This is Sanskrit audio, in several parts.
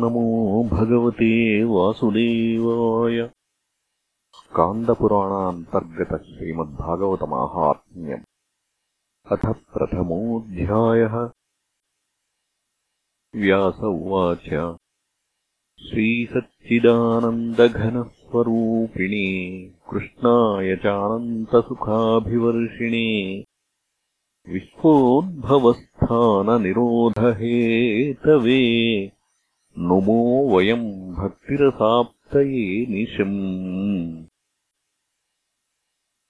नमो भगवते वासुदेवाय। कान्दपुराणान्तर्गतः श्रीमद्भागवतमाहात्म्यम्। अथ प्रथमोऽध्यायः। व्यास उवाच। श्रीसच्चिदानन्दघनस्वरूपिणे कृष्णाय चानन्तसुखाभिवर्षिणे विश्वोद्भवस्थाननिरोधहेतवे नुमो वयम् भक्तिरसाप्तये निशम्।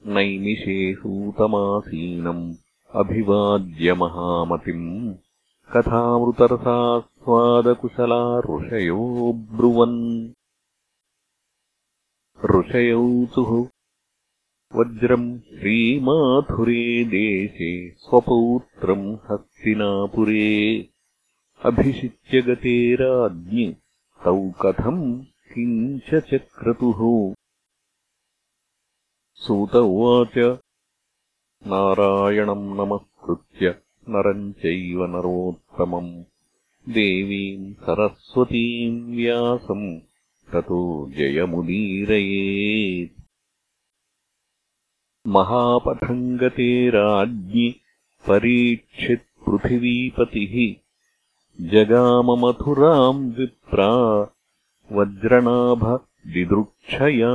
नैमिषे सूतमासीनम् अभिवाद्यमहामतिम् कथामृतरसास्वादकुशला ऋषयो ब्रुवन्। ऋषयौचुः वज्रम् श्रीमाथुरे देशे स्वपौत्रम् हस्तिनापुरे अभिषिच्य गते राज्ञि तौ कथम् किञ्च चक्रतुः सूत उवाच नारायणम् नमस्कृत्य नरम् चैव नरोत्तमम् देवीम् सरस्वतीम् व्यासम् ततो जयमुदीरयेत्। महापथङ्गते राज्ञि परीक्षित्पृथिवीपतिः जगाममथुराम् विप्रा वज्रनाभदिदृक्षया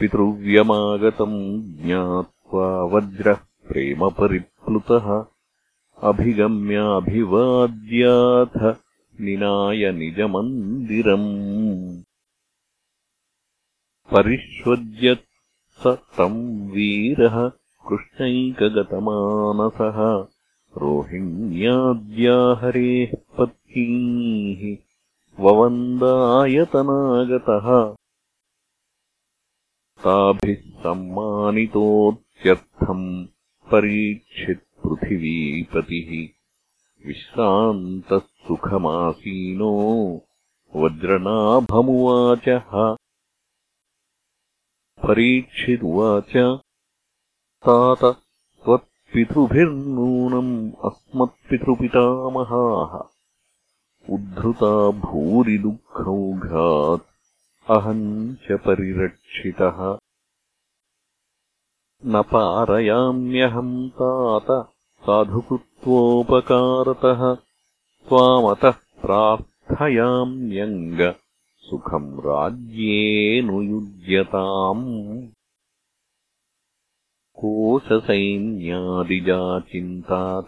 पितृव्यमागतम् ज्ञात्वा वज्रः प्रेमपरिप्लुतः अभिगम्याभिवाद्याथ निनाय निजमन्दिरम्। परिष्वज्यत् स तम् वीरः कृष्णैकगतमानसः रोहिण्याद्याहरेः पत्नीः ववन्दायतनागतः। ताभिः सम्मानितोत्यर्थम् परीक्षित्पृथिवीपतिः विश्रान्तः सुखमासीनो वज्रनाभमुवाचः। परीक्षिदुवाच। तात त्वत्पितृभिर्नूनम् अस्मत्पितृपितामहाः। उद्धृता भूरि दुःखौघात् अहम् च परिरक्षितः। न पारयाम्यहम् तात साधुकृत्वोपकारतः। त्वामतः प्रार्थयाम्यङ्ग सुखम् राज्येऽनुयुज्यताम् कोशसैन्यादिजा चिन्ता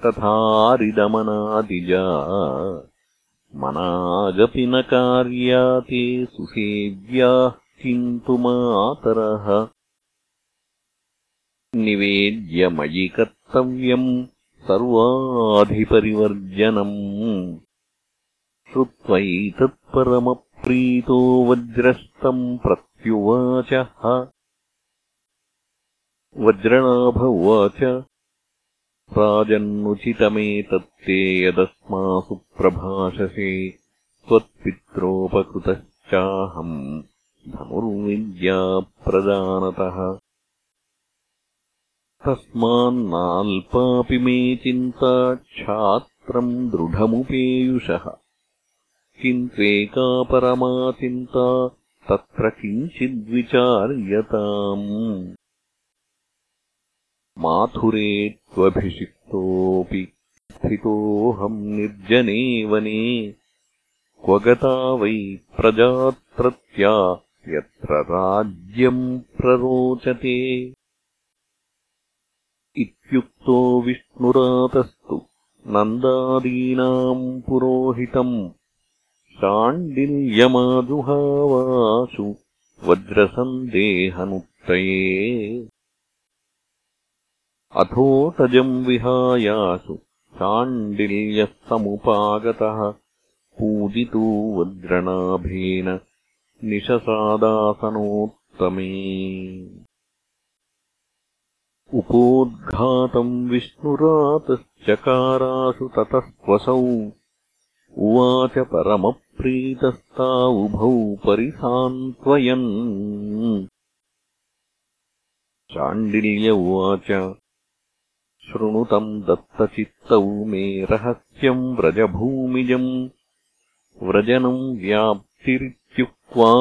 मनागपि न कार्या ते सुसेव्याः किन्तु मातरः। निवेद्य मयि कर्तव्यम् सर्वाधिपरिवर्जनम्। श्रुत्वैतत्परम प्रीतो वज्रस्तम् प्रत्युवाचः वज्रनाभ उवाच राजन्नुचितमेतत्ते यदस्मासु प्रभाषसे त्वत्पित्रोपकृतश्चाहम् धनुर्विद्याप्रदानतः। तस्मान्नाल्पापि मे चिन्ता क्षात्रम् दृढमुपेयुषः। किन्त्वेका परमाचिन्ता तत्र किञ्चिद्विचार्यताम् माथुरे त्वभिषिक्तोऽपि स्थितोऽहम् निर्जने वने क्व गता वै प्रजात्रत्या यत्र राज्यम् प्ररोचते। इत्युक्तो विष्णुरातस्तु नन्दादीनाम् पुरोहितम् शाण्डिल्यमाजुहावासु वज्रसन्देहनुत्तये अथोटजम् विहायासु। शाण्डिल्यः समुपागतः पूजितो वज्रनाभेन निशसादासनोत्तमे। उपोद्घातम् विष्णुरातश्चकारासु ततस्त्वसौ। उवाच परमप्रीतस्ता उभौ परिसान्त्वयन् चाण्डिल्य उवाच शृणुतम् दत्तचित्तौ मे रहस्यम् व्रजभूमिजम्। व्रजनम् व्याप्तिरित्युक्त्वा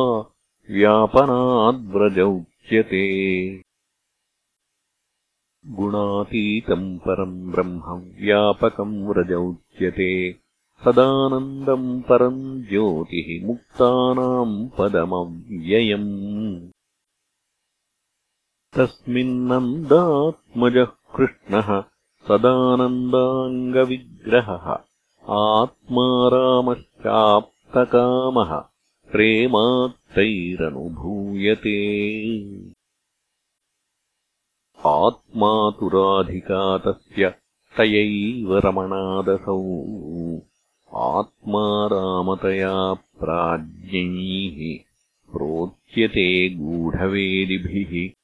व्यापनाद्व्रज उच्यते गुणातीतम् परम् ब्रह्म व्यापकम् व्रज उच्यते सदानन्दम् परम् ज्योतिः मुक्तानाम् पदमव्ययम्। तस्मिन्नन्दात्मजः कृष्णः सदानन्दाङ्गविग्रहः। आत्मा रामश्चाप्तकामः प्रेमात्तैरनुभूयते। आत्मातुराधिका तस्य तयैव रमणादसौ। आत्मा रामतया प्राज्ञैः प्रोच्यते गूढवेदिभिः।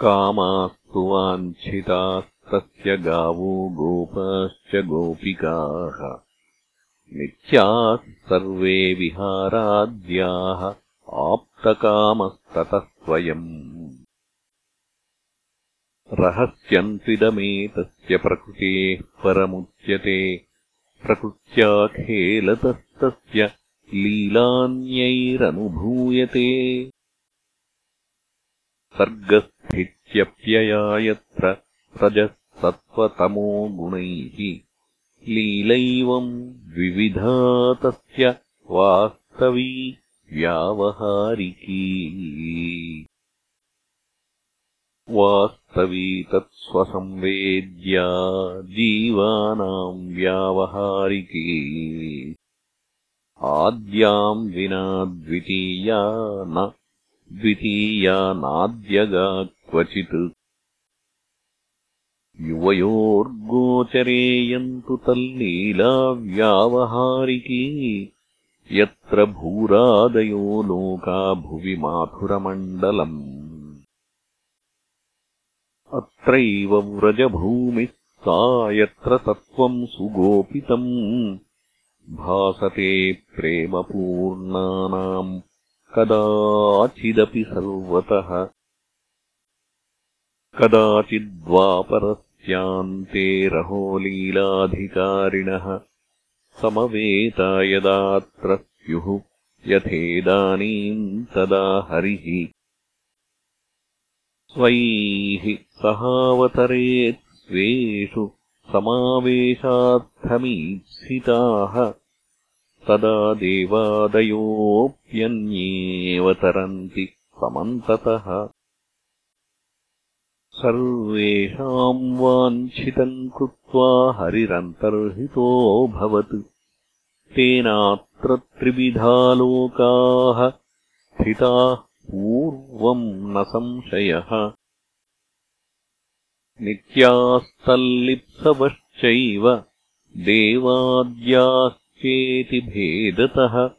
कामास्तु वाञ्छितास्तस्य गावो गोपाश्च गोपिकाः। नित्याः सर्वे विहाराद्याः आप्तकामस्ततः स्वयम् रहस्यन्त्विदमेतस्य प्रकृतेः परमुच्यते। प्रकृत्याखेलतस्तस्य लीलान्यैरनुभूयते। सर्गस्थित्यप्यया यत्र रजः सत्त्वतमो गुणैः लीलैवम् द्विविधा तस्य वास्तवी व्यावहारिकी। वास्तवी तत्स्वसंवेद्या जीवानाम् व्यावहारिकी। आद्याम् विना द्वितीया न द्वितीया नाद्यगा क्वचित्। युवयोर्गोचरेयन्तु तल्लीलाव्यावहारिकी। यत्र भूरादयो लोका भुवि माथुरमण्डलम् अत्रैव व्रजभूमिः सा यत्र तत्त्वम् सुगोपितम्। भासते प्रेमपूर्णानाम् कदाचिदपि सर्वतः कदाचिद्वापरस्यान्ते रहोलीलाधिकारिणः समवेता यदात्र स्युः यथेदानीम् तदा हरिः स्वैः सहावतरेत् स्वेषु समावेशार्थमीप्सिताः तदा देवादयोऽप्यन्येव तरन्ति समन्ततः सर्वेषाम् वाञ्छितम् कृत्वा हरिरन्तर्हितोऽभवत् तेनात्र त्रिविधा लोकाः स्थिताः पूर्वम् न संशयः। नित्यास्तल्लिप्सवश्चैव देवाद्याश्चेति भेदतः।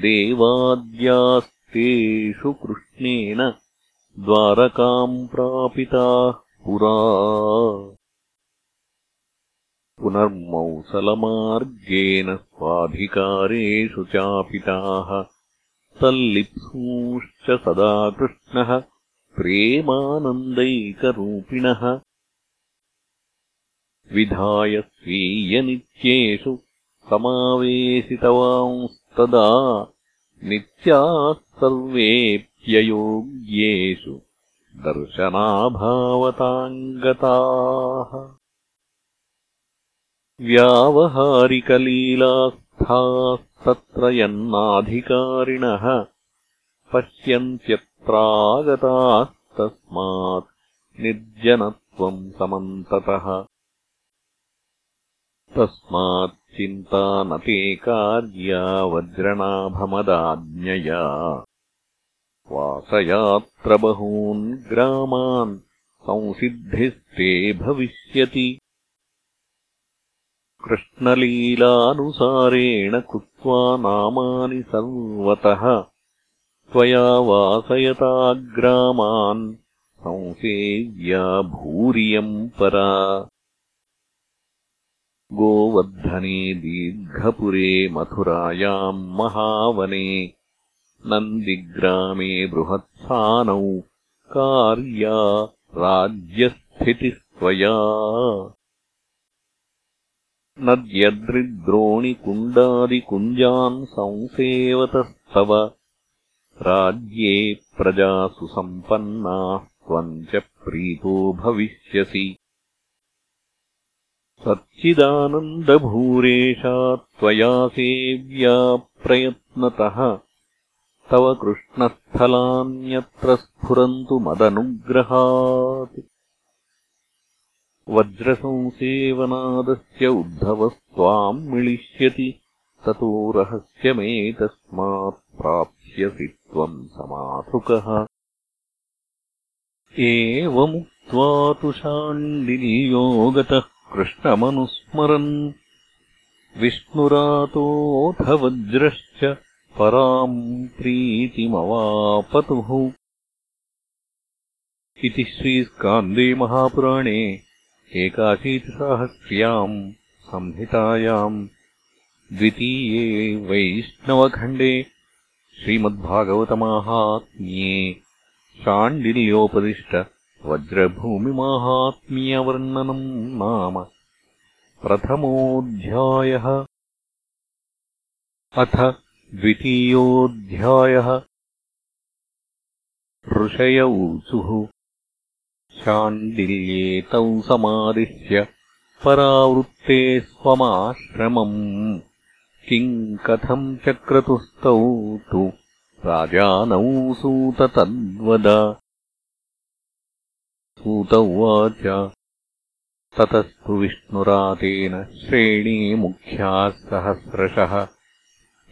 देवाद्यास्तेषु कृष्णेन द्वारकाम् प्रापिताः पुरा। पुनर्मौसलमार्गेण स्वाधिकारेषु चापिताः। तल्लिप्सूश्च सदा कृष्णः प्रेमानन्दैकरूपिणः। विधाय स्वीयनित्येषु समावेशितवांस्तदा। नित्याः सर्वेऽप्ययोग्येषु दर्शनाभावताम् गताः व्यावहारिकलीलास्थास्तत्र यन्नाधिकारिणः पश्यन्त्यत्रागतास्तस्मात् निर्जनत्वम् समन्ततः। तस्माच्चिन्ता न ते कार्या वज्रनाभमदाज्ञया। वासयात्र बहून् ग्रामान् संसिद्धिस्ते भविष्यति। कृष्णलीलानुसारेण कृत्वा नामानि सर्वतः। त्वया वासयताग्रामान् संसेव्या भूरियम् परा गोवर्धने दीर्घपुरे मथुरायाम् महावने नन्दिग्रामे बृहत्सानौ कार्या राज्यस्थितिविधायिनी स्थितिस्त्वया नद्यद्रिद्रोणिकुण्डादिकुञ्जान् संसेवतस्तव राज्ये प्रजासु सम्पन्नाः त्वम् च प्रीतो भविष्यसि सच्चिदानन्दभूरेशा त्वया सेव्या प्रयत्नतः तव कृष्णस्थलान्यत्र स्फुरन्तु मदनुग्रहात्। वज्रसंसेवनादस्य उद्धवस्त्वाम् मिलिष्यति ततो रहस्यमेतस्मात् प्राप्स्यसि त्वम् समाथुकः एवमुक्त्वा तु शाण्डिल्योगतः कृष्णमनुस्मरन्। विष्णुरातोऽथ वज्रश्च पराम् प्रीतिमवापतुः। इति श्रीस्कान्दे महापुराणे एकाशीतिसाहस्र्याम् संहितायाम् द्वितीये वैष्णवखण्डे श्रीमद्भागवतमाहात्म्ये शाण्डिल्योपदिष्ट वज्रभूमिमाहात्म्यवर्णनम् नाम प्रथमोऽध्यायः। अथ द्वितीयोऽध्यायः। ऋषय ऊचुः। शाण्डिल्येतौ समादिश्य परावृत्ते स्वमाश्रमम्। किम् कथम् चक्रतुस्तौ तु राजानौ सूत तद्वद सूत उवाच ततस्तु विष्णुरातेन श्रेणीमुख्याः सहस्रशः।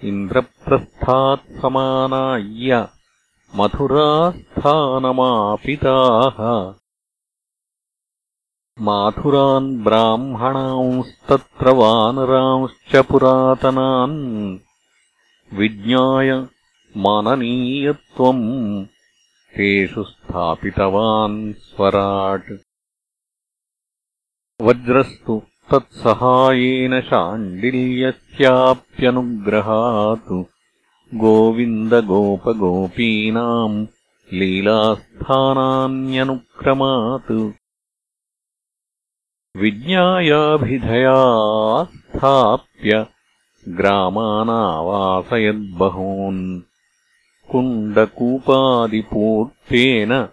इन्द्रप्रस्थात् समानाय्य मथुरास्थानमापिताः। माथुरान् ब्राह्मणांस्तत्र वानरांश्च पुरातनान्। विज्ञाय माननीयत्वम्। तेषु स्थापितवान् स्वराट्। वज्रस्तु तत्सहायेन शाण्डिल्यस्याप्यनुग्रहात्। गोविन्दगोपगोपीनाम् लीलास्थानान्यनुक्रमात्। विज्ञायाभिधया स्थाप्य ग्रामानावासयद्बहून् कुण्डकूपादिपूर्तेन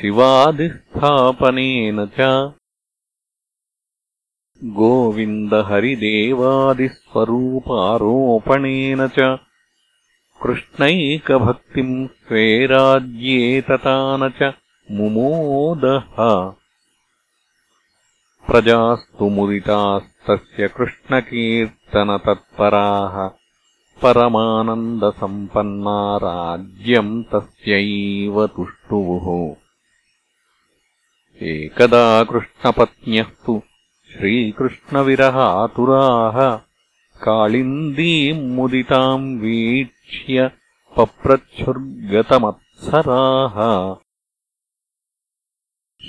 शिवादिस्थापनेन च गोविन्दहरिदेवादिस्वरूपारोपणेन च कृष्णैकभक्तिम् स्वे राज्ये ततान च मुमोदः। प्रजास्तु मुदितास्तस्य कृष्णकीर्तनतत्पराः परमानन्दसम्पन्ना राज्यम् तस्यैव तुष्टुवुः एकदा कृष्णपत्न्यः तु श्रीकृष्णविरहातुराः काळिन्दीम् मुदिताम् वीक्ष्य पप्रच्छुर्गतमत्सराः।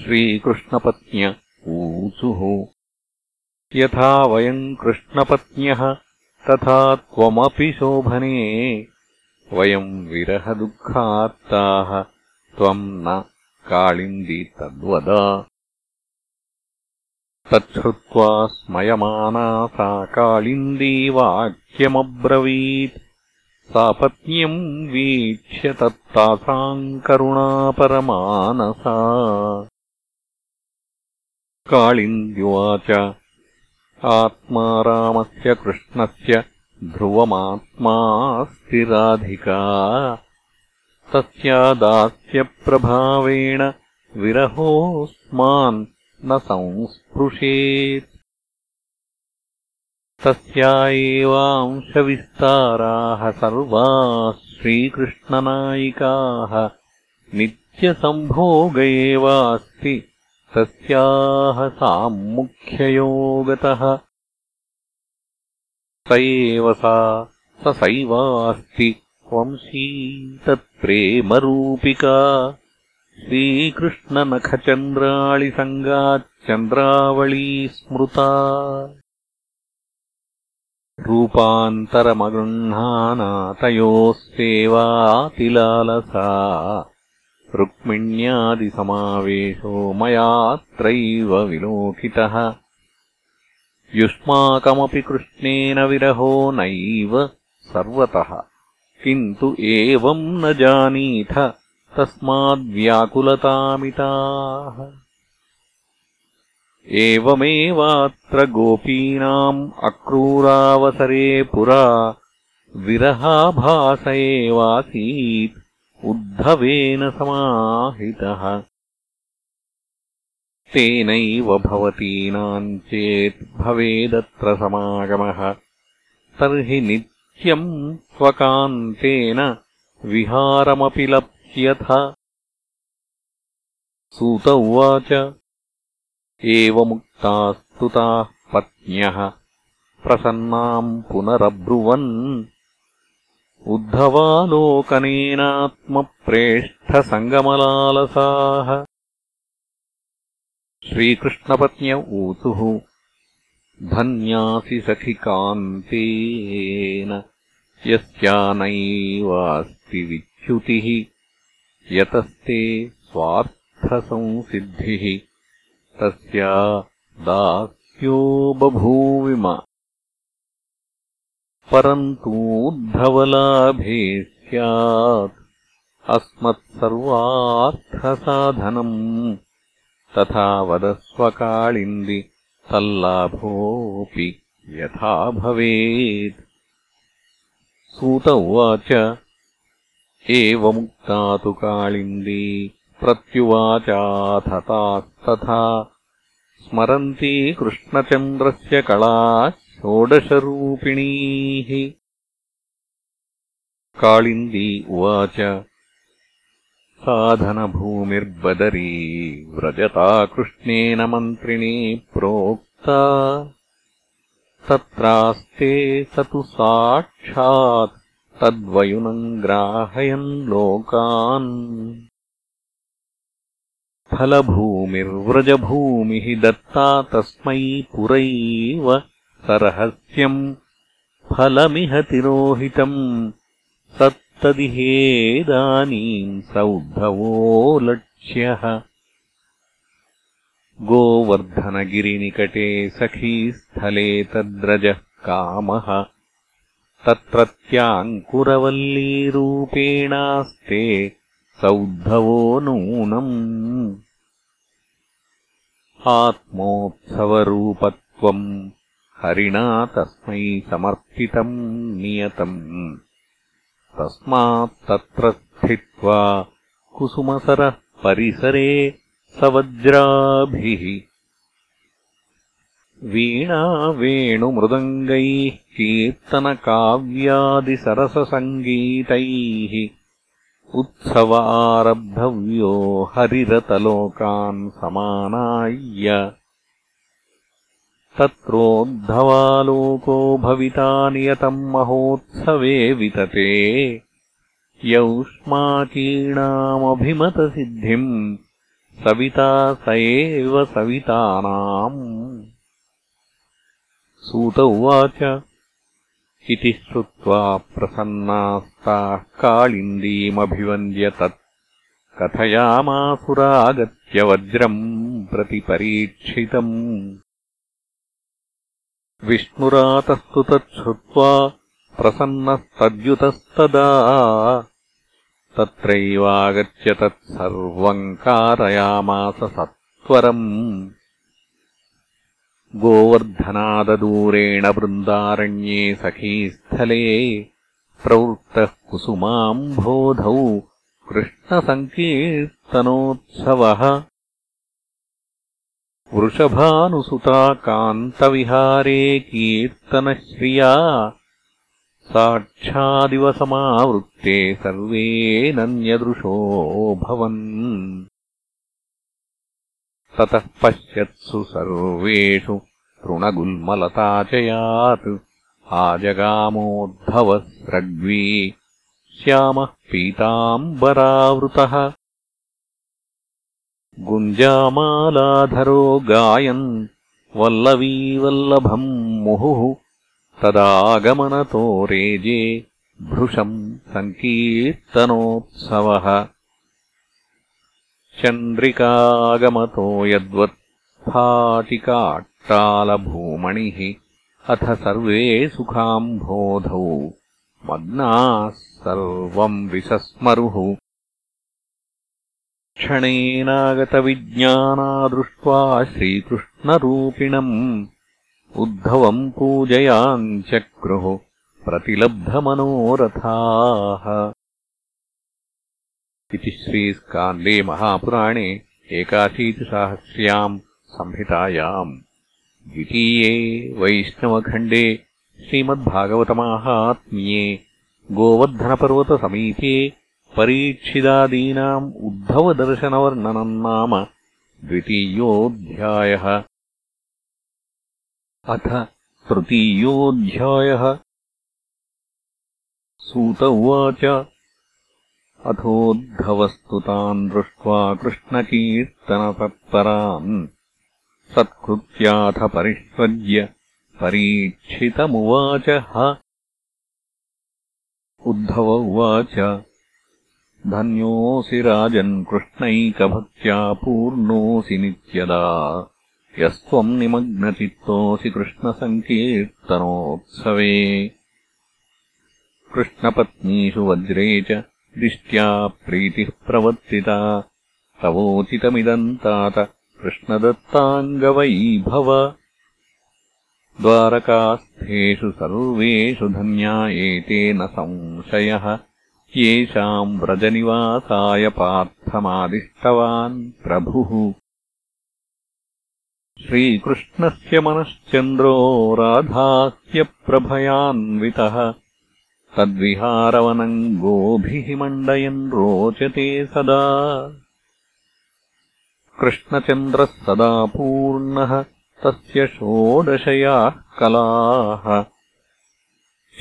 श्रीकृष्णपत्न्य ऊचुः। यथा वयम् कृष्णपत्न्यः तथा त्वमपि शोभने। वयम् विरहदुःखात्ताः। त्वम् न काळिन्दी तद्वद। तच्छ्रुत्वा स्मयमाना सा काळिन्दी वाक्यमब्रवीत्। सापत्न्यम् वीक्ष्य तत्तासाम् करुणापरमानसा। काळिन्द्युवाच आत्मा रामस्य कृष्णस्य ध्रुवमात्मास्ति राधिका तस्या दास्यप्रभावेण विरहोऽस्मान् न संस्पृशेत्। तस्या एवांशविस्ताराः सर्वाः श्रीकृष्णनायिकाः। नित्यसम्भोग एवास्ति तस्याः साम्मुख्ययोगतः स एव सा सैवास्ति वंशी तत्प्रेमरूपिका। श्रीकृष्णनखचन्द्राळिसङ्गाच्चन्द्रावळी स्मृता। रूपान्तरमगृह्णाना तयोः सेवातिलालसा रुक्मिण्यादिसमावेशो मयात्रैव विलोकितः। युष्माकमपि कृष्णेन विरहो नैव सर्वतः। किन्तु एवम् न जानीथ तस्माद्व्याकुलतामिताः। एवमेवात्र गोपीनाम् अक्रूरावसरे पुरा विरहाभास एवासीत् उद्धवेन समाहितः। तेनैव भवतीनाम् चेत् भवेदत्र समागमः। तर्हि नित्यम् स्वकान्तेन विहारमपि लप्स्यथ। सूत उवाच। एवमुक्तास्तुताः पत्न्यः। प्रसन्नाम् पुनरब्रुवन् उद्धवालोकनेनात्मप्रेष्ठसङ्गमलालसाः। श्रीकृष्णपत्न्य ऊचुः धन्यासि सखि कान्तेन यस्या नैवास्ति विच्युतिः यतस्ते स्वार्थसंसिद्धिः तस्या दास्यो बभूविम परन्तूद्धवलाभे स्यात् अस्मत्सर्वार्थसाधनम् तथा वदस्वकाळिन्दि तल्लाभोऽपि यथा भवेत्। सूत उवाच एवमुक्ता तु काळिन्दी प्रत्युवाचाथतास्तथा। स्मरन्ती कृष्णचन्द्रस्य कला षोडशरूपिणीः। काळिन्दी उवाच साधनभूमिर्बदरी व्रजता कृष्णेन मन्त्रिणी प्रोक्ता। तत्रास्ते स तु साक्षात् तद्वयुनम् ग्राहयन् लोकान्। फलभूमिर्व्रजभूमिः दत्ता तस्मै पुरैव सरहस्यम् फलमिह तिरोहितम् तत्तदिहेदानीम् स उद्धवो लक्ष्यः। गोवर्धनगिरिनिकटे सखीस्थले तद्रजः कामः। तत्रत्याङ्कुरवल्लीरूपेणास्ते स उद्धवो नूनम्। आत्मोत्सवरूपत्वम् हरिणा तस्मै समर्पितम् नियतम्। तस्मात्तत्र स्थित्वा कुसुमसरः परिसरे सवज्राभिः। वीणावेणुमृदङ्गैः कीर्तनकाव्यादिसरससङ्गीतैः। उत्सव आरब्धव्यो हरिरतलोकान् समानाय्य तत्रोद्धवालोको भविता नियतम् महोत्सवे वितते। यौष्माकीणामभिमतसिद्धिम् सविता स एव सवितानाम्। सूत उवाच। इति श्रुत्वा प्रसन्नास्ताः काळिन्दीमभिवन्द्य तत् कथयामासुरागत्य वज्रम् प्रतिपरीक्षितम् विष्णुरातस्तु तच्छ्रुत्वा प्रसन्नस्तद्युतस्तदा तत्रैवागत्य तत्सर्वम् कारयामास सत्वरम् गोवर्धनाददूरेण वृन्दारण्ये सखीस्थले प्रवृत्तः कुसुमाम्भोधौ कृष्णसङ्कीर्तनोत्सवः वृषभानुसुता कान्तविहारे कीर्तनश्रिया साक्षादिवसमावृत्ते सर्वे नन्यदृशोऽभवन् ततः पश्यत्सु सर्वेषु तृणगुल्मलताचयात् आजगामोद्धवस्रग्वी। श्यामः पीताम्बरावृतः गुञ्जामालाधरो गायन् वल्लवीवल्लभम् मुहुः तदागमनतो रेजे भृशम् सङ्कीर्तनोत्सवः। चन्द्रिकागमतो यद्वत् स्फाटिकाट्टालभूमणिः अथ सर्वे सुखाम्भोधौ मग्नाः सर्वम् विसस्मरुः क्षणेनागतविज्ञाना दृष्ट्वा श्रीकृष्णरूपिणम् उद्धवम् पूजयाञ्चक्रुः प्रतिलब्धमनोरथाः। इति श्रीस्कान्दे महापुराणे एकाशीतिसाहस्र्याम् संहितायाम्। द्वितीये वैष्णवखण्डे श्रीमद्भागवतमाहात्म्ये गोवर्धनपर्वतसमीपे परीक्षिदादीनाम् उद्धवदर्शनवर्णनम् नाम द्वितीयोऽध्यायः। अथ तृतीयोऽध्यायः। सूत उवाच। अथोद्धवस्तु तान् दृष्ट्वा कृष्णकीर्तनतत्परान्। सत्कृत्याथ परिष्वज्य परीक्षितमुवाच। ह उद्धव उवाच धन्योऽसि राजन् कृष्णैकभक्त्या पूर्णोऽसि नित्यदा। यस्त्वम् निमग्नचित्तोऽसि कृष्णसङ्कीर्तनोत्सवे। कृष्णपत्नीषु वज्रे च दिष्ट्या प्रीतिः प्रवर्तिता। तवोचितमिदम् तात कृष्णदत्ताङ्गवैभव। द्वारकास्थेषु सर्वेषु धन्या एतेन संशयः येषाम् व्रजनिवासाय पार्थमादिष्टवान् प्रभुः। श्रीकृष्णस्य मनश्चन्द्रो राधाह्यप्रभयान्वितः तद्विहारवनम् गोभिः मण्डयन् रोचते सदा। कृष्णचन्द्रः सदा पूर्णः तस्य षोडशयाः कलाः।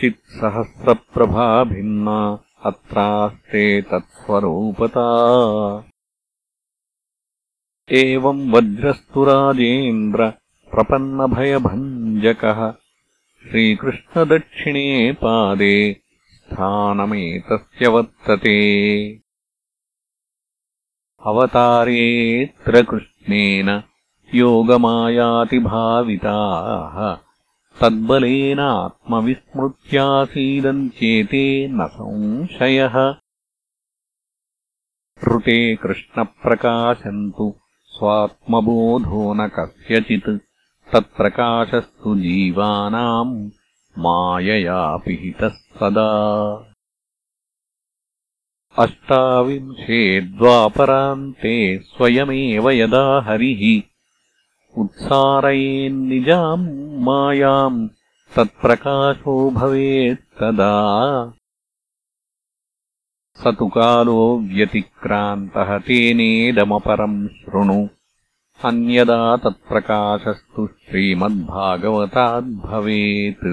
चित्सहस्रप्रभा भिन्ना अत्रास्ते तत्स्वरूपता। एवम् वज्रस्तु राजेन्द्र प्रपन्नभयभञ्जकः श्रीकृष्णदक्षिणे पादे स्थानमेतस्य वर्तते। अवतारेऽत्र कृष्णेन योगमायातिभाविताः तद्बलेनात्मविस्मृत्यासीदन्त्येते न संशयः। ऋते कृष्णप्रकाशन्तु स्वात्मबोधो न कस्यचित्। तत्प्रकाशस्तु जीवानाम् मायया पिहितः सदा। अष्टाविंशे द्वापरान्ते स्वयमेव यदा हरिः उत्सारयेन्निजाम् मायाम् तत्प्रकाशो भवेत्तदा स तु कालो व्यतिक्रान्तः तेनेदमपरम् शृणु। अन्यदा तत्प्रकाशस्तु श्रीमद्भागवताद्भवेत्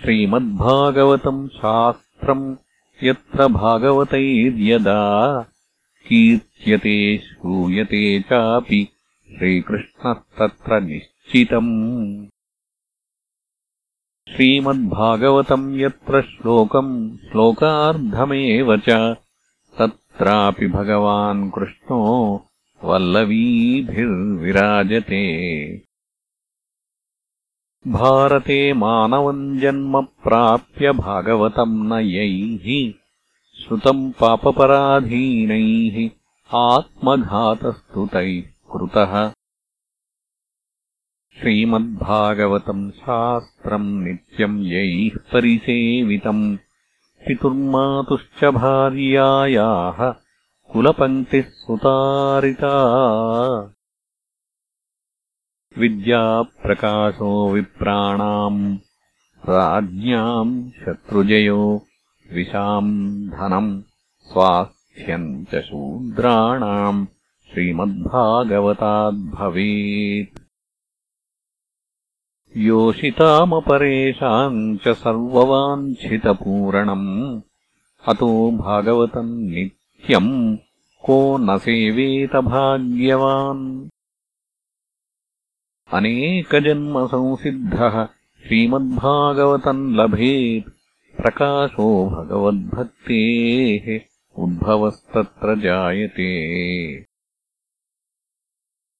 श्रीमद्भागवतम् शास्त्रम् यत्र भागवतैर्यदा कीर्त्यते श्रूयते चापि। श्रीकृष्णस्तत्र निश्चितम्। श्रीमद्भागवतम् यत्र श्लोकम् श्लोकार्धमेव च। तत्रापि भगवान् कृष्णो वल्लवीभिर्विराजते। भारते मानवम् जन्म प्राप्य भागवतम् न यैः श्रुतम् पापपराधीनैः आत्मघातस्तु तैः कृतः। श्रीमद्भागवतम् शास्त्रम् नित्यम् यैः परिसेवितम् पितुर्मातुश्च भार्यायाः कुलपङ्क्तिः सुतारिता। विद्याप्रकाशो विप्राणाम् राज्ञाम् शत्रुजयो विशाम् धनम् स्वास्थ्यम् च शूद्राणाम् श्रीमद्भागवताद्भवेत्। योषितामपरेषाम् च सर्ववाञ्छितपूरणम्। अतो भागवतम् नित्यम् को न सेवेत भाग्यवान्। अनेकजन्मसंसिद्धः श्रीमद्भागवतम् लभेत्। प्रकाशो भगवद्भक्तेः उद्भवस्तत्र जायते।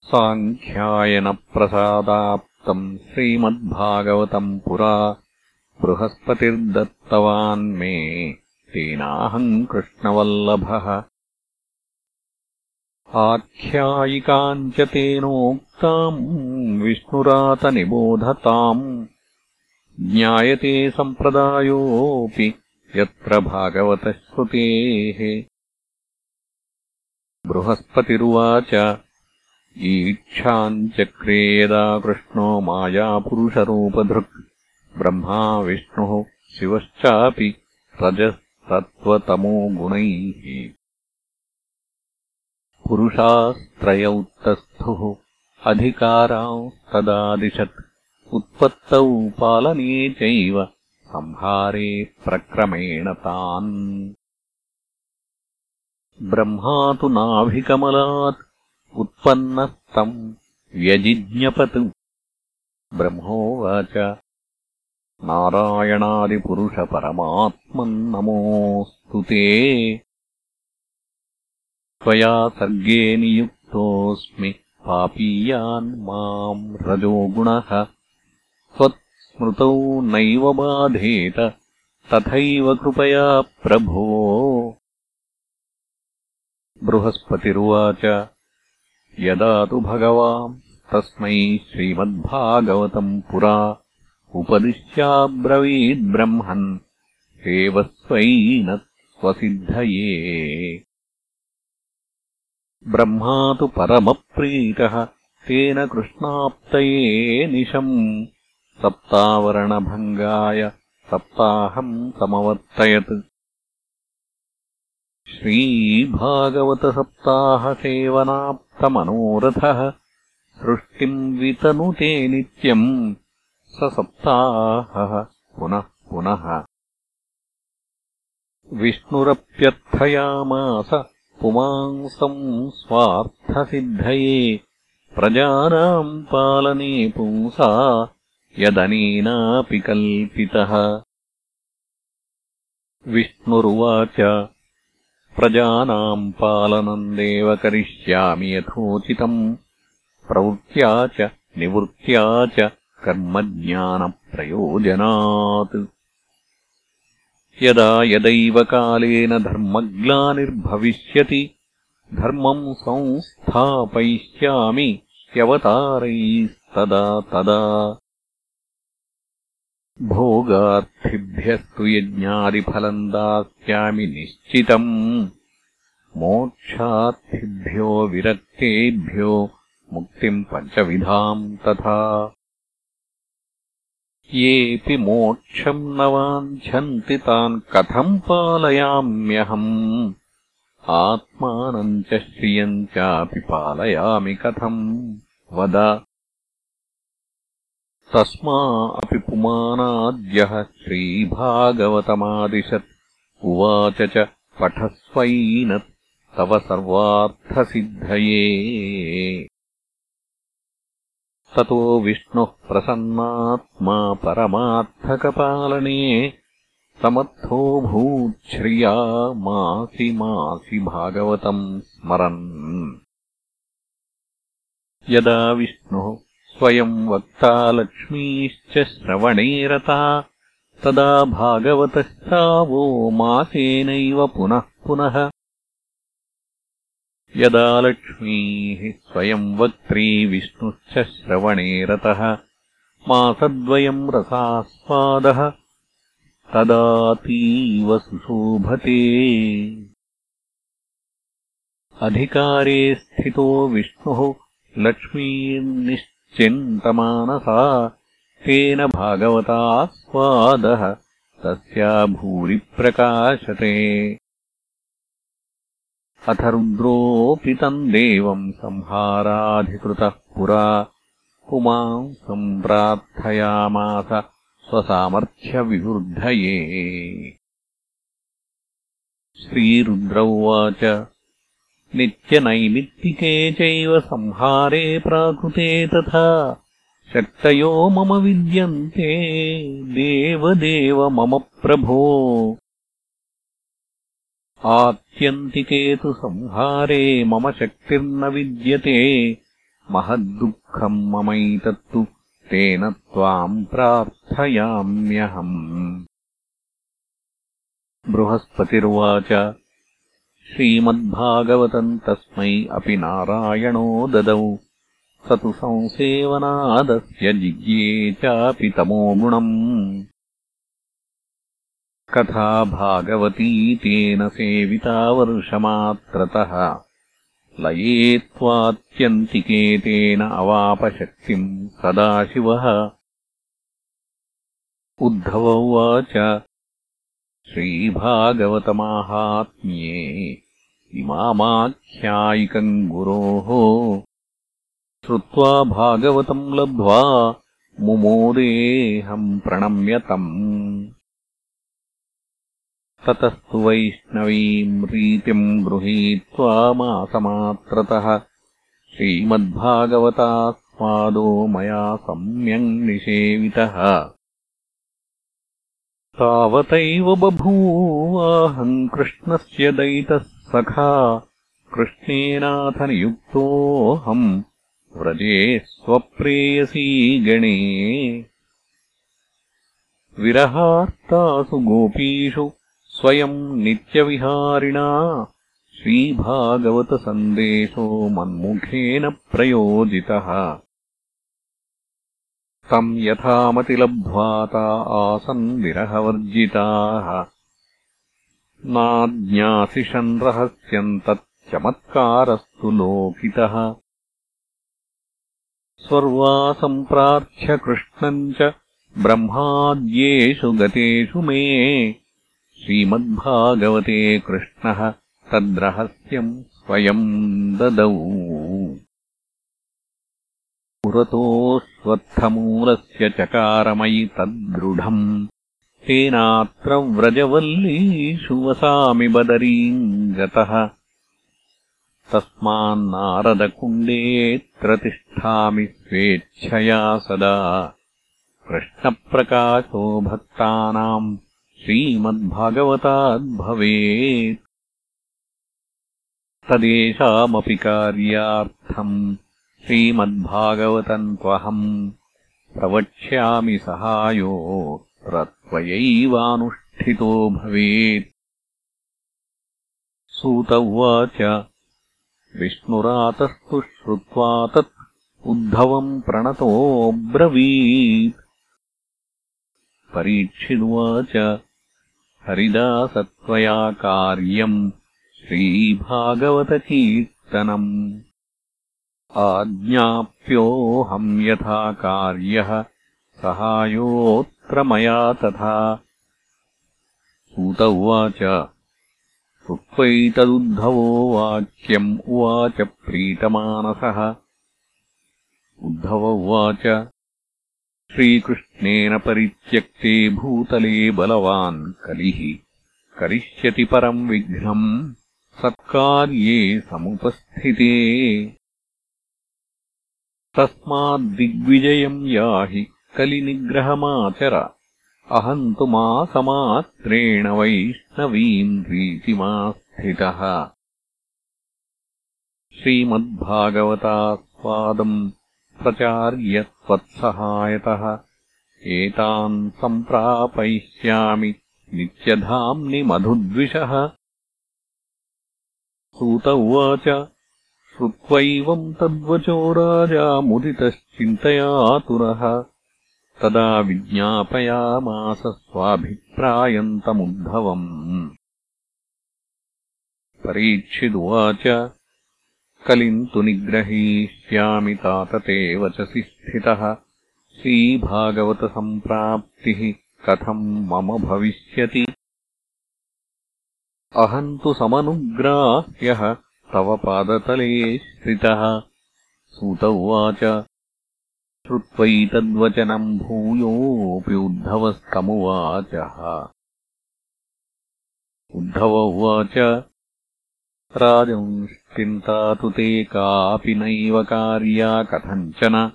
साङ्ख्यायनप्रसादाप्तम् श्रीमद्भागवतम् पुरा बृहस्पतिर्दत्तवान् मे तेनाहम् कृष्णवल्लभः। आख्यायिकाम् च तेनोक्ताम् विष्णुरातनिबोधताम् ज्ञायते सम्प्रदायोऽपि यत्र भागवतः श्रुतेः। बृहस्पतिरुवाच ईक्षाम् चक्रे यदा कृष्णो मायापुरुषरूपधृक् ब्रह्मा विष्णुः शिवश्चापि रजस्तत्त्वतमो गुणैः पुरुषास्त्रयौत्तस्थुः अधिकारांस्तदादिशत् उत्पत्तौ पालने चैव संहारे प्रक्रमेण तान्। ब्रह्मा तु नाभिकमलात् उत्पन्नस्तम् व्यजिज्ञपत्। ब्रह्मोवाच। नारायणादिपुरुषपरमात्मन्नमोऽस्तु ते। त्वया सर्गे नियुक्तोऽस्मि पापीयान् माम् रजोगुणः त्वत्स्मृतौ नैव बाधेत। तथैव कृपया प्रभो। बृहस्पतिरुवाच। यदा तु भगवान् तस्मै श्रीमद्भागवतम् पुरा। उपदिश्याब्रवीद्ब्रह्मन् सेवस्वैन स्वसिद्धये। ब्रह्मा तु परमप्रीतः। तेन कृष्णाप्तये निशम् सप्तावरणभङ्गाय सप्ताहम् समवर्तयत्। श्रीभागवतसप्ताहसेवनाप्तमनोरथः सृष्टिम् वितनुते नित्यम् स सप्ताहः पुनः पुनः। विष्णुरप्यर्थयामास पुमांसम् स्वार्थसिद्धये प्रजानाम् पालने पुंसा यदनेनापि कल्पितः। विष्णुरुवाच प्रजानाम् पालनम् देव करिष्यामि यथोचितम्। प्रवृत्त्या च निवृत्त्या च कर्मज्ञानप्रयोजनात्। यदा यदैव कालेन धर्मग्लानिर्भविष्यति धर्मम् संस्थापयिष्यामि ह्यवतारैस्तदा तदा भोगार्थिभ्यस्तु यज्ञादिफलम् दास्यामि निश्चितम्। मोक्षार्थिभ्यो विरक्तेभ्यो मुक्तिम् पञ्चविधाम् तथा। येऽपि मोक्षम् न वाञ्छन्ति तान् कथम् पालयाम्यहम्। आत्मानम् च श्रियम् चापि पालयामि कथम्। वद तस्मा अपि पुमानाद्यः श्रीभागवतमादिशत् उवाच च पठस्वैनत् तव सर्वार्थसिद्धये। ततो विष्णुः प्रसन्नात्मा परमार्थकपालने समर्थोऽभूच्छ्रिया मासि मासि भागवतम् स्मरन्। यदा विष्णुः स्वयम् वक्ता लक्ष्मीश्च श्रवणे रता तदा भागवतश्चावो मासेनैव पुनः पुनः। यदा लक्ष्मीः स्वयम् वक्त्री विष्णुश्च श्रवणे रतः मासद्वयम् रसास्वादः तदातीव सुशोभते। अधिकारे स्थितो विष्णुः लक्ष्मीर्निश्चिन्तमानसा तेन भागवतास्वादः तस्या भूरि प्रकाशते अथ रुद्रोऽपि तम् देवम् संहाराधिकृतः पुरा। पुमाम् प्रार्थयामास स्वसामर्थ्यविवृद्धये। श्रीरुद्र उवाच नित्यनैमित्तिके चैव संहारे प्राकृते तथा शक्तयो मम विद्यन्ते। देवदेव मम प्रभो। आत्यन्तिके तु संहारे मम शक्तिर्न विद्यते। महद्दुःखम् ममैतत्तु तेन त्वाम् प्रार्थयाम्यहम्। बृहस्पतिर्वाच श्रीमद्भागवतम् तस्मै अपि नारायणो ददौ। स तु संसेवनादस्य जिज्ञे चापि तमोगुणम् कथा भागवती तेन सेविता वर्षमात्रतः। लये त्वात्यन्तिके तेन अवापशक्तिम् सदाशिवः। उद्धव उवाच श्रीभागवतमाहात्म्ये इमामाख्यायिकम् गुरोः श्रुत्वा भागवतम् लब्ध्वा मुमोदेऽहम् प्रणम्यतम्। ततस्तु वैष्णवीम् रीतिम् गृहीत्वा मासमात्रतः श्रीमद्भागवतास्मादो मया सम्यङ् निषेवितः तावतैव बभूवाहम् कृष्णस्य दयितः सखा कृष्णेनाथनियुक्तोऽहम् व्रजे स्वप्रेयसी गणे। विरहार्तासु गोपीषु स्वयम् नित्यविहारिणा श्रीभागवतसन्देशो मन्मुखेन प्रयोजितः तम् यथामतिलब्ध्वाता आसन् विरहवर्जिताः। नाज्ञासिषन् रहस्यम् तच्चमत्कारस्तु लोकितः। स्वर्वासम्प्रार्थ्य कृष्णम् च ब्रह्माद्येषु गतेषु मे। श्रीमद्भागवते कृष्णः तद्रहस्यम् स्वयम् ददौ पुरतोऽश्वत्थमूलस्य चकारमयि तद्दृढम् तेनात्र व्रजवल्लीषु वसामि बदरीम् गतः तस्मान्नारदकुण्डेऽत्र तिष्ठामि स्वेच्छया सदा। कृष्णप्रकाशो भक्तानाम् श्रीमद्भागवताद्भवेत्। तदेषामपि कार्यार्थम् श्रीमद्भागवतम् त्वहम् प्रवक्ष्यामि सहायो त्वयैवानुष्ठितो भवेत्। सूत उवाच विष्णुरातस्तु श्रुत्वा तत् उद्धवम् प्रणतोऽब्रवीत् परीक्षिदुवाच हरिदासत्वया कार्यम् श्रीभागवतकीर्तनम् आज्ञाप्योऽहम् यथा कार्यः सहायोऽत्र मया तथा। सूत उवाच। श्रुत्वैतदुद्धवो वाक्यम् उवाच प्रीतमानसः। उद्धव उवाच। श्रीकृष्णेन परित्यक्ते भूतले बलवान् कलिः करिष्यति परम् विघ्नम् सत्कार्ये समुपस्थिते तस्माद्दिग्विजयम् याहि कलिनिग्रहमाचर। अहम् तु मासमात्रेण वैष्णवीम् रीतिमास्थितः श्रीमद्भागवतास्वादम् प्रचार्य त्वत्सहायतः एतान् सम्प्रापयिष्यामि नित्यधाम्नि मधुद्विषः। सूत उवाच श्रुत्वैवम् तद्वचो राजा मुदितश्चिन्तयातुरः। तदा विज्ञापयामास स्वाभिप्रायन्तमुद्धवम्। परीक्षिदुवाच कलिम् तु निग्रहीष्यामि तातते वचसि स्थितः। श्रीभागवतसम्प्राप्तिः कथम् मम भविष्यति? अहम् तु समनुग्राह्यः तव पादतले श्रितः सूत उवाच। श्रुत्वैतद्वचनम् भूयोऽपि उद्धवस्तमुवाचः उद्धव उवाच। राजंश्चिन्ता तु ते कापि नैव कार्या कथञ्चन।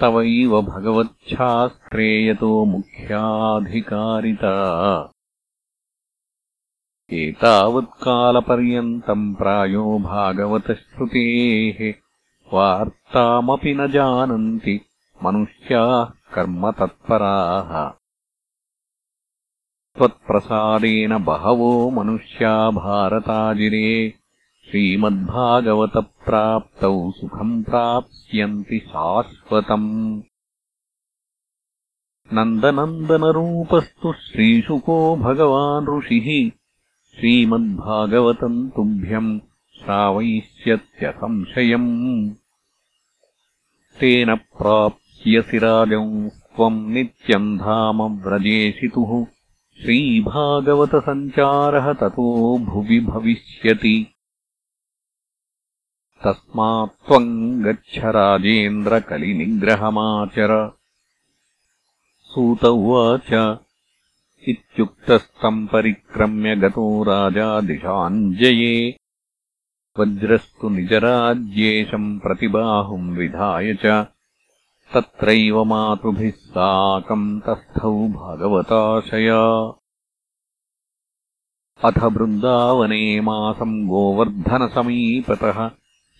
तवैव भगवच्छास्त्रे यतो मुख्याधिकारिता एतावत्कालपर्यन्तम् प्रायो भागवतश्रुतेः वार्तामपि न जानन्ति मनुष्याः कर्मतत्पराः त्वत्प्रसादेन बहवो मनुष्या भारताजिरे श्रीमद्भागवतप्राप्तौ सुखम् प्राप्स्यन्ति शाश्वतम्। नन्दनन्दनरूपस्तु श्रीशुको भगवान् ऋषिः श्रीमद्भागवतम् तुभ्यम् श्रावयिष्यत्यसंशयम्। तेन प्राप्स्यसि राजंस्त्वम् नित्यम् धाम व्रजेशितुः। श्रीभागवतसञ्चारः ततो भुवि भविष्यति। तस्मात् त्वम् गच्छ राजेन्द्रकलिनिग्रहमाचर। सूत उवाच इत्युक्तस्तम् परिक्रम्य गतो राजा दिशाञ्जये। वज्रस्तु निजराज्येशम् प्रतिबाहुम् विधाय च। तत्रैव मातृभिः साकम् तस्थौ भागवताशया। अथ वृन्दावने मासम् गोवर्धनसमीपतः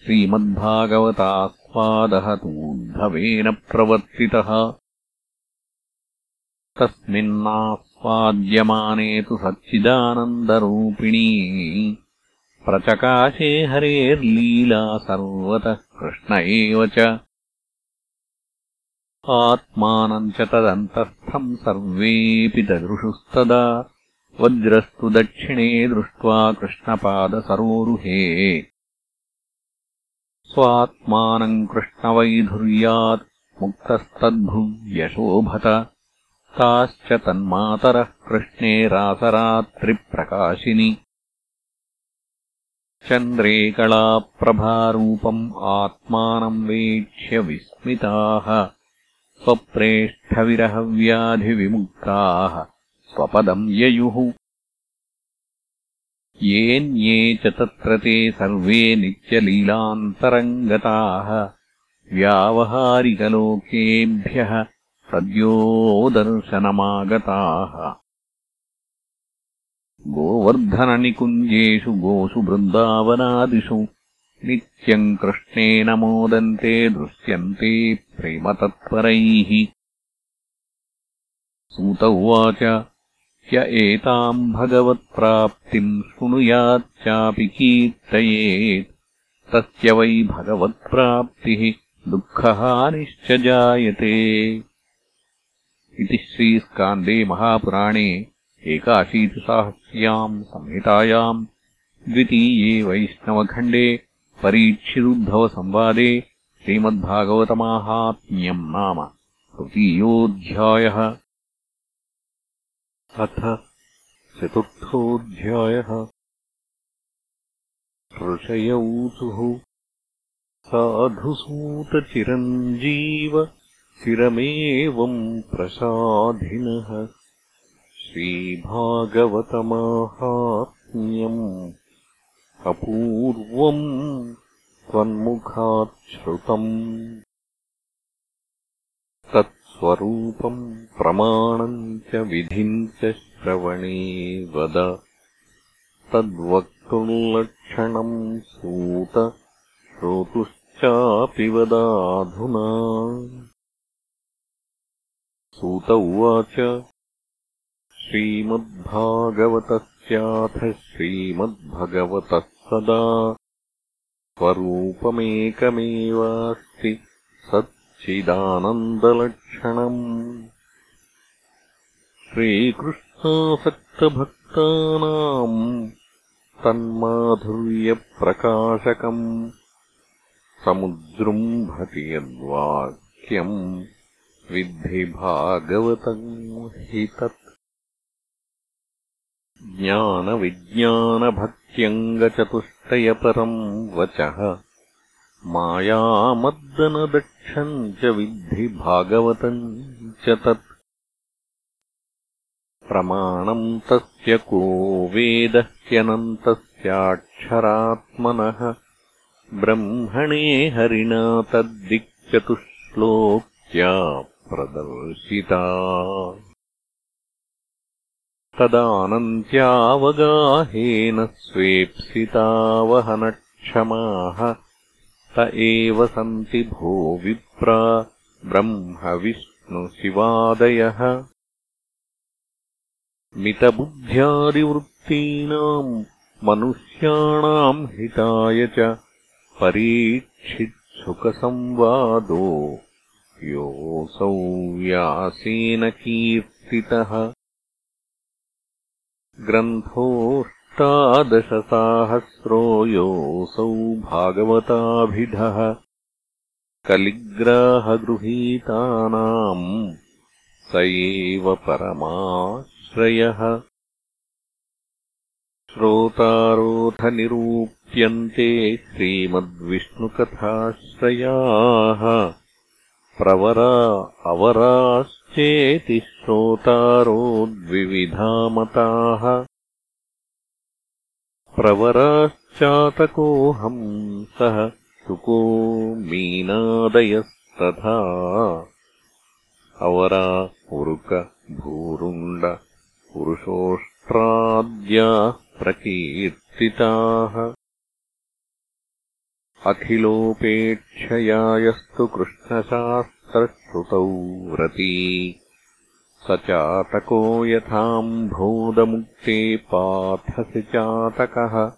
श्रीमद्भागवतास्वादः तूर्धवेन प्रवर्तितः तस्मिन्नास्वाद्यमाने तु सच्चिदानन्दरूपिणी। प्रचकाशे हरेर्लीला सर्वतः कृष्ण एव च। आत्मानम् च तदन्तस्थम् सर्वेऽपि ददृशुस्तदा। वज्रस्तु दक्षिणे दृष्ट्वा कृष्णपादसरोरुहे। स्वात्मानम् कृष्णवैधुर्यात् मुक्तस्तद्भुव्यशोभत ताश्च तन्मातरः कृष्णे रासरात्रिप्रकाशिनि। चन्द्रे कलाप्रभारूपम् आत्मानम् वीक्ष्य विस्मिताः स्वप्रेष्ठविरहव्याधिविमुक्ताः स्वपदम् ययुः। येऽन्ये च तत्र ते सर्वे नित्यलीलान्तरम् गताः व्यावहारिकलोकेभ्यः सद्योदर्शनमागताः। गोवर्धननिकुञ्जेषु गोषु वृन्दावनादिषु नित्यम् कृष्णेन मोदन्ते दृश्यन्ते प्रेमतत्परैः। सूत उवाच य एताम् भगवत्प्राप्तिम् शृणुयाच्चापि कीर्तयेत्। तस्य वै भगवत्प्राप्तिः दुःखहानिश्च जायते इति श्रीस्कान्दे महापुराणे एकाशीतिसाहस्र्याम् संहितायाम् द्वितीये वैष्णवखण्डे परीक्षिरुद्धवसंवादे श्रीमद्भागवतमाहात्म्यम् नाम तृतीयोऽध्यायः। अथ चतुर्थोऽध्यायः। ऋषयौचुः साधुसूतचिरञ्जीव चिरमेवम् प्रसाधिनः श्रीभागवतमाहात्म्यम् अपूर्वम् त्वन्मुखात् श्रुतम् स्वरूपम् प्रमाणम् च विधिम् च श्रवणे वद। तद्वक्तुर्लक्षणम् सूत श्रोतुश्चापि वदाधुना सूत उवाच। श्रीमद्भागवतस्याथ श्रीमद्भगवतः सदा। स्वरूपमेकमेवास्ति सत् चिदानन्दलक्षणम् श्रीकृष्णासक्तभक्तानाम् तन्माधुर्यप्रकाशकम् समुद्रुम्भति यद्वाक्यम् विद्धि भागवतम् हि तत्। ज्ञानविज्ञानभक्त्यङ्गचतुष्टयपरम् वचः। मायामद्दनदक्षम् च विद्धि भागवतम् च तत्। प्रमाणम् तस्य को वेदः ह्यनन्तस्याक्षरात्मनः ब्रह्मणे हरिणा तद्दिक्चतुश्लोक्या प्रदर्शिता। तदानन्त्यावगाहेन स्वेप्सितावहनक्षमाः। त एव सन्ति भो विप्रा ब्रह्मविष्णुशिवादयः। मितबुद्ध्यादिवृत्तीनाम् मनुष्याणाम् हिताय च परीक्षित्सुखसंवादो योऽसौ व्यासेन कीर्तितः ग्रन्थोऽष्टादशसाहस्रो योऽसौ भागवताभिधः कलिग्राहगृहीतानाम् स एव परमाश्रयः श्रोतारोधनिरूप्यन्ते श्रीमद्विष्णुकथाश्रयाः प्रवरा अवराश्चेति श्रोतारो द्विविधामताः प्रवराश्चातकोऽहम् सः शुको मीनादयस्तथा। अवरा उरुक भूरुण्ड पुरुषोष्ट्राद्याः प्रकीर्तिताः अखिलोपेक्षयायस्तु कृष्णशास्त्रश्रुतौ व्रती। स चातको यथाम्भोदमुक्ते पाथसि चातकः।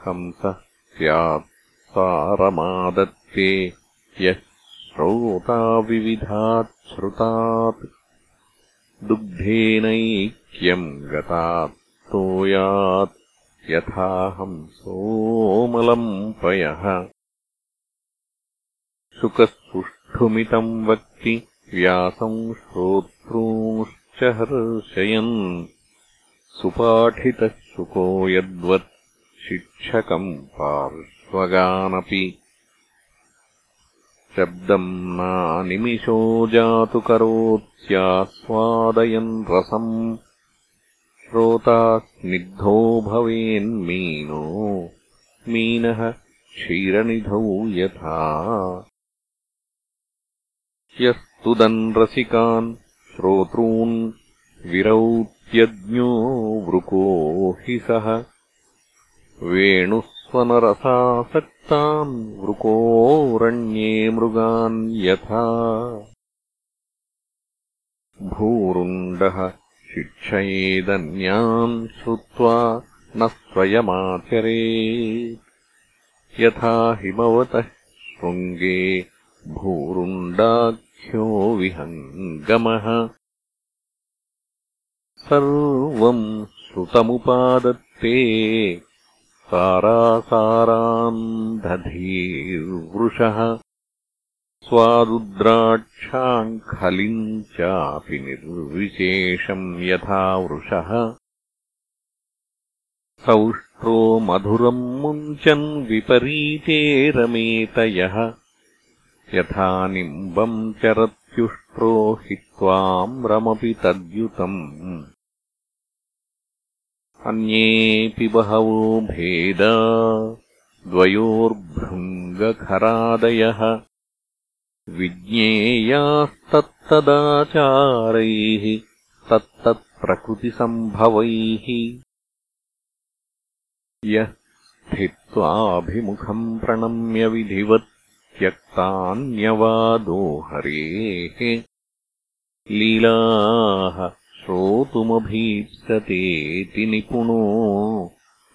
हंसः स्यात् सारमादत्ते यः श्रोताविविधात् श्रुतात्। दुग्धेनैक्यम् गतात् तोयात् यथाहम् सोमलम् पयः शुकः सुष्ठुमितम् वक्ति व्यासम् श्रोतॄंश्च हर्षयन्। सुपाठितः शुको यद्वत् शिक्षकम् पार्श्वगानपि। शब्दम् नानिमिषो जातु करोत्यास्वादयन् रसम् श्रोता स्निग्धो भवेन्मीनो। मीनः क्षीरनिधौ यथा। यस्तुदन् रसिकान् श्रोतॄन् विरौत्यज्ञो वृको हि सः। वेणुस्वनरसासक्तान् वृकोरण्ये मृगान् यथा। भूरुण्डः शिक्षयेदन्यान् श्रुत्वा न स्वयमाचरेत्। यथा हिमवतः शृङ्गे भूरुण्डाख्यो विहङ्गमः। सर्वम् श्रुतमुपादत्ते सारासारान् दधीर्वृषः स्वादुद्राक्षाङ्खलिम् चापि निर्विशेषम् यथा वृषः। सौष्ट्रो मधुरम् मुञ्चन् विपरीते रमेत यः यथा निम्बम् चरत्युष्ट्रो हित्वाम्रमपि तद्युतम्। अन्येऽपि बहवो भेदा। द्वयोर्भृङ्गखरादयः विज्ञेयास्तत्तदाचारैः तत्तत्प्रकृतिसम्भवैः। यः स्थित्वाभिमुखम् प्रणम्य विधिवत् त्यक्तान्यवादो हरेः। लीलाः श्रोतुमभीप्सतेति निपुणो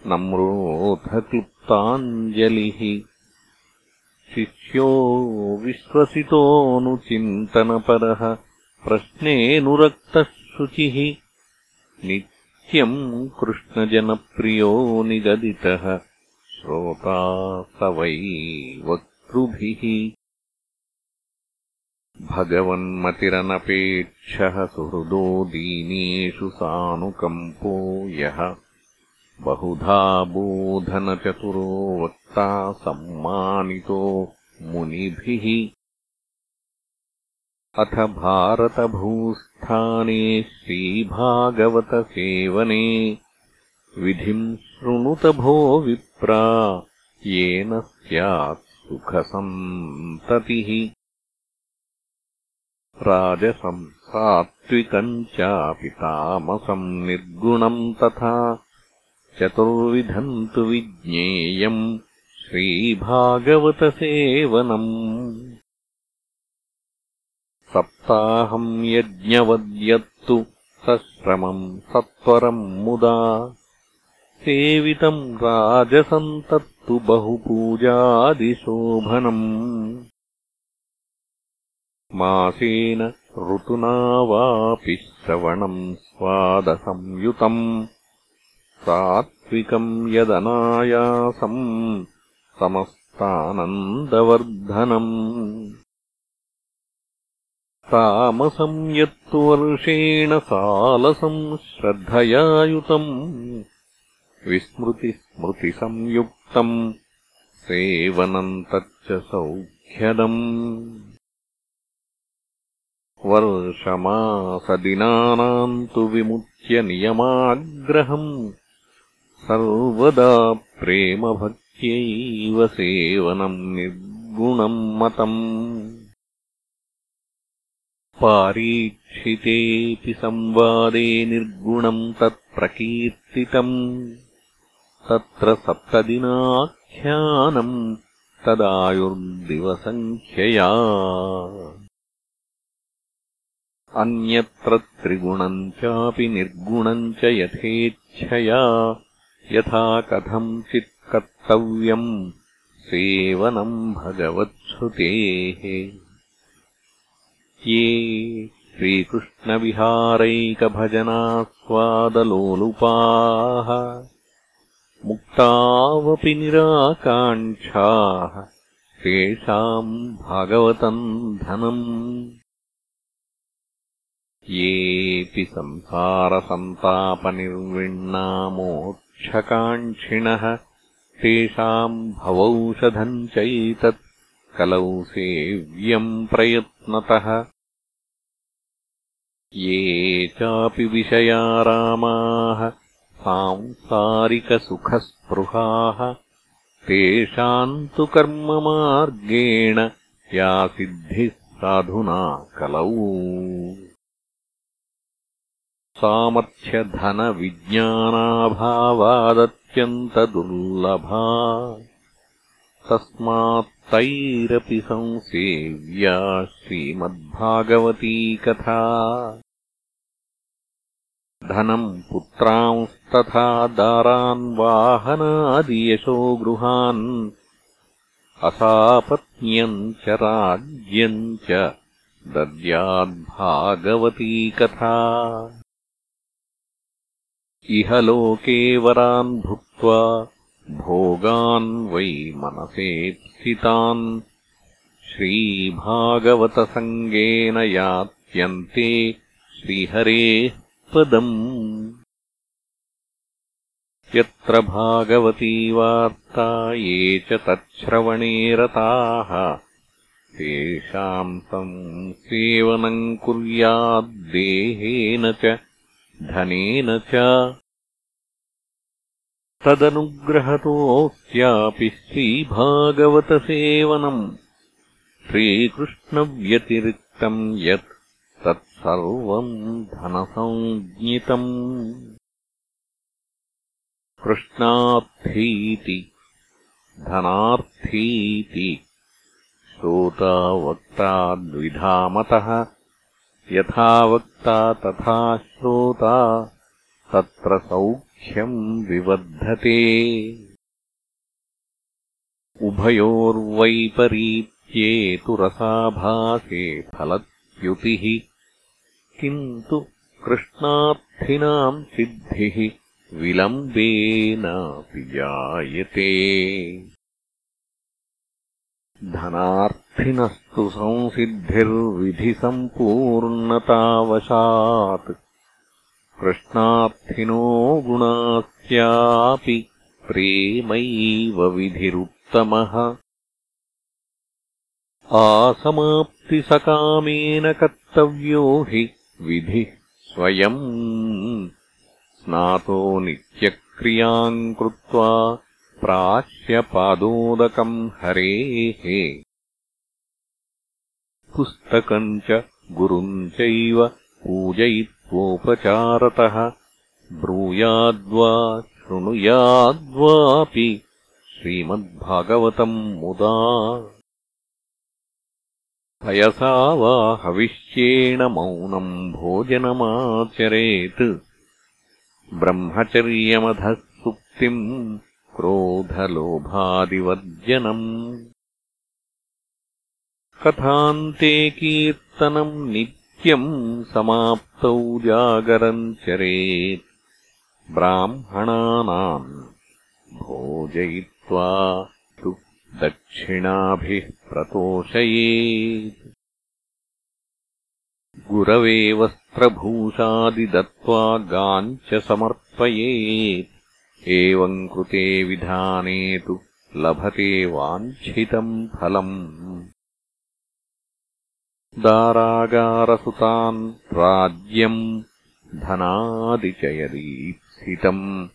नम्रोऽथक्लुप्ताञ्जलिः शिष्यो विश्वसितोऽनुचिन्तनपरः। प्रश्नेऽनुरक्तः शुचिः नित्यम् कृष्णजनप्रियो निगदितः। श्रोता स वै वक्तृभिः भगवन्मतिरनपेक्षः सुहृदो दीनेषु सानुकम्पो यः बहुधा बोधनचतुरो वक्ता सम्मानितो मुनिभिः। अथ भारतभूस्थाने श्रीभागवतसेवने विधिम् शृणुत भो विप्रा येन स्यात् सुखसन्ततिः। राजसम् सात्विकम् चापि तामसम् निर्गुणम् तथा चतुर्विधम् तु विज्ञेयम् श्रीभागवतसेवनम्। सप्ताहम् यज्ञवद्यत्तु सश्रमम् सत्वरम् मुदा। सेवितम् राजसम् तत्तु बहुपूजादिशोभनम्। मासेन ऋतुना वापि श्रवणम् स्वादसंयुतम् सात्विकम् यदनायासम् समस्तानन्दवर्धनम्। तामसम् यत्तु वर्षेण सालसम् श्रद्धयायुतम्। विस्मृतिस्मृतिसंयुक्तम् सेवनम् तच्च सौख्यदम्। वर्षमासदिनानाम् तु विमुच्य नियमाग्रहम् सर्वदा प्रेमभक्त्यैव सेवनम् निर्गुणम् मतम्। पारीक्षितेऽपि संवादे निर्गुणम् तत्प्रकीर्तितम् तत्र सप्तदिनाख्यानम् तदायुर्दिवसङ्ख्यया। अन्यत्र त्रिगुणम् चापि निर्गुणम् च यथेच्छया यथा कथञ्चित् कर्तव्यम् सेवनम् भगवत्सुतेः। ये श्रीकृष्णविहारैकभजनास्वादलोलुपाः मुक्तावपि निराकाङ्क्षाः तेषाम् भागवतम् धनम् येऽपि संसारसन्तापनिर्विण्णामो क्षकाङ्क्षिणः तेषाम् भवौषधम् चैतत् कलौ सेव्यम् प्रयत्नतः। ये चापि विषया रामाः सांसारिकसुखस्पृहाः तेषाम् तु कर्ममार्गेण या सिद्धिः साधुना कलौ सामर्थ्यधनविज्ञानाभावादत् अत्यन्तदुर्लभा तस्मात्तैरपि संसेव्या श्रीमद्भागवती कथा धनम् पुत्रांस्तथा दारान् वाहनादियशो गृहान् असापत्न्यम् च राज्यम् च दद्याद्भागवती कथा इह लोके वरान् भुक्त्वा भोगान् वै मनसेप्सितान् श्रीभागवतसङ्गेन यात्यन्ते श्रीहरेः पदम्। यत्र भागवती वार्ता ये च तच्छ्रवणे रताः तेषाम् संसेवनम् कुर्याद्देहेन च धनेन च तदनुग्रहतोऽस्यापि श्रीभागवतसेवनम् श्रीकृष्णव्यतिरिक्तम् यत् तत्सर्वम् धनसञ्ज्ञितम् कृष्णार्थीति धनार्थीति श्रोता वक्ता द्विधामतः यथा वक्ता तथा श्रोता तत्र सौख्यम् विवर्धते। उभयोर्वैपरीत्ये तु रसाभासे फलत्युतिः किन्तु कृष्णार्थिनाम् सिद्धिः विलम्बेनापि जायते धनार्थिनस्तु संसिद्धिर्विधिसम्पूर्णतावशात्। कृष्णार्थिनो गुणास्यापि प्रेमैव विधिरुत्तमः। आसमाप्तिसकामेन कर्तव्यो हि विधिः स्वयम्। स्नातो नित्यक्रियाम् कृत्वा प्राश्यपादोदकम् हरेः। पुस्तकम् च गुरुम् चैव पूजयित्वोपचारतः। ब्रूयाद्वा शृणुयाद्वापि श्रीमद्भागवतम् मुदा। पयसा वा हविष्येण मौनम् भोजनमाचरेत्। ब्रह्मचर्यमधः सुप्तिम् क्रोधलोभादिवर्जनम्। कथान्ते कीर्तनम् नित्यम् समाप्तौ जागरम् चरेत्। ब्राह्मणानाम् भोजयित्वा तु दक्षिणाभिः प्रतोषयेत्। गुरवे वस्त्रभूषादिदत्त्वा गाम् च समर्पयेत् एवम् कृते विधाने तु लभते वाञ्छितम् फलम्। दारागारसुतान् राज्यम् धनादि च यदीप्सितम्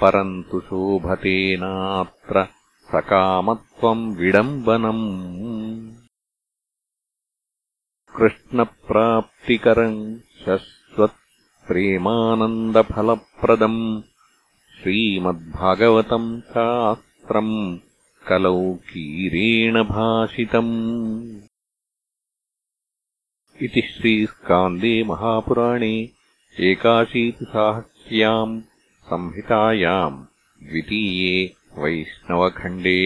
परन्तु शोभते नात्र सकामत्वम् विडम्बनम्। कृष्णप्राप्तिकरम् शश्वत्प्रेमानन्दफलप्रदम् श्रीमद्भागवतम् शास्त्रम् कलौ कीरेण भाषितम् इति श्रीस्कान्दे महापुराणे एकाशीतिसाहस्र्याम् संहितायाम् द्वितीये वैष्णवखण्डे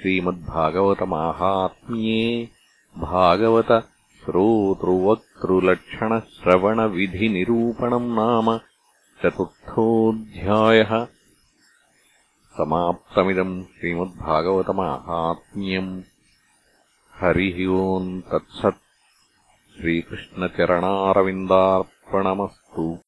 श्रीमद्भागवतमाहात्म्ये भागवत श्रोतृवक्तृलक्षणश्रवणविधिनिरूपणम् नाम चतुर्थोऽध्यायः समाप्तमिदम् श्रीमद्भागवतमाहात्म्यम्। हरिः ओम् तत्सत्। श्रीकृष्णचरणारविन्दार्पणमस्तु